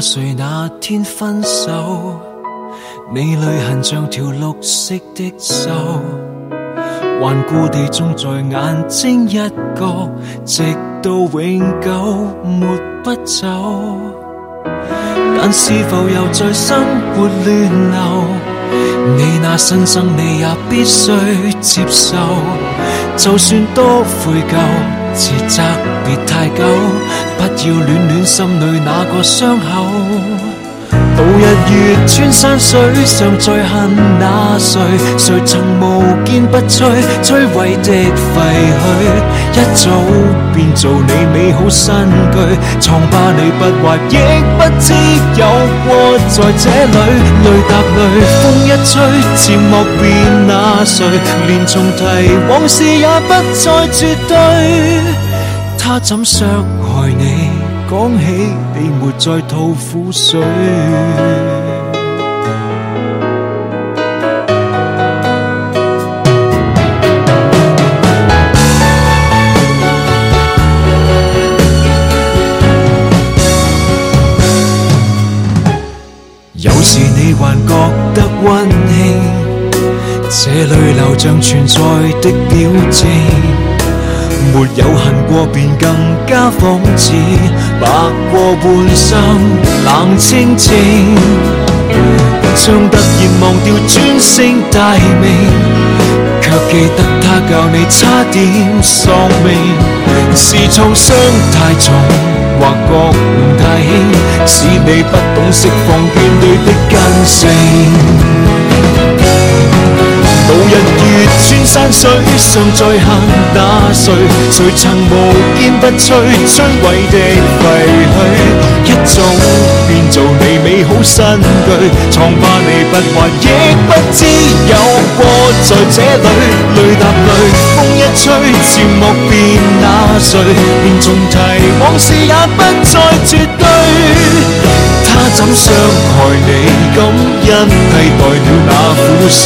谁那天分手，你泪痕像条绿色的瘦，顽固地种在眼睛一角，直到永久抹不走。但是否又在生活乱流？你那新生你也必须接受，就算多悔疚。自责别太久，不要恋恋心里那个伤口。度日月穿山水，尚在恨那谁？谁曾无坚不摧？摧毁的废墟，一早变做你美好新居。创疤你不坏，亦不知有过在这里。泪答泪，风一吹，寂寞变那谁？连重提往事也不再绝对。他怎伤害你？讲起，你没再吐苦水。有时你还觉得温馨，这泪流像存在的表情。没有恨过，便更加讽刺。白过半生，冷清清。将突然忘掉尊姓大名，却记得他教你差点丧命。是创伤太重，或觉悟太轻，使你不懂释放眷恋的根性。月穿山水，尚在恨那谁？谁曾无坚不摧，摧毁的废墟，一早变做你美好新居。创疤你不还，亦不知有过在这里泪答泪，风一吹，渐莫变那谁？便重提往事也不再绝对，他怎想？爱你，感恩，替代了那苦水。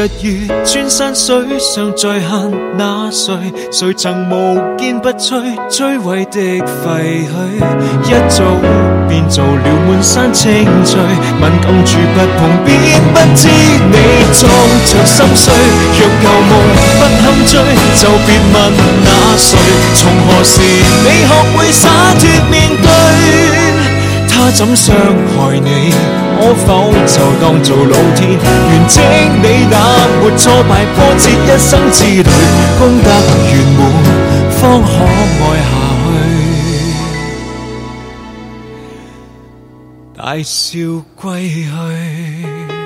日月穿山水，尚在恨那谁？谁曾无坚不摧？摧毁的废墟，一早变做了满山青翠。敏感处不碰，便不知你装着心碎。若旧梦不堪追，就别问那谁。从何时你学会洒脱面具？怎傷害你？可否就當做老天完整你那沒挫敗波折一生之旅，功德圓滿，方可愛下去，大笑歸去。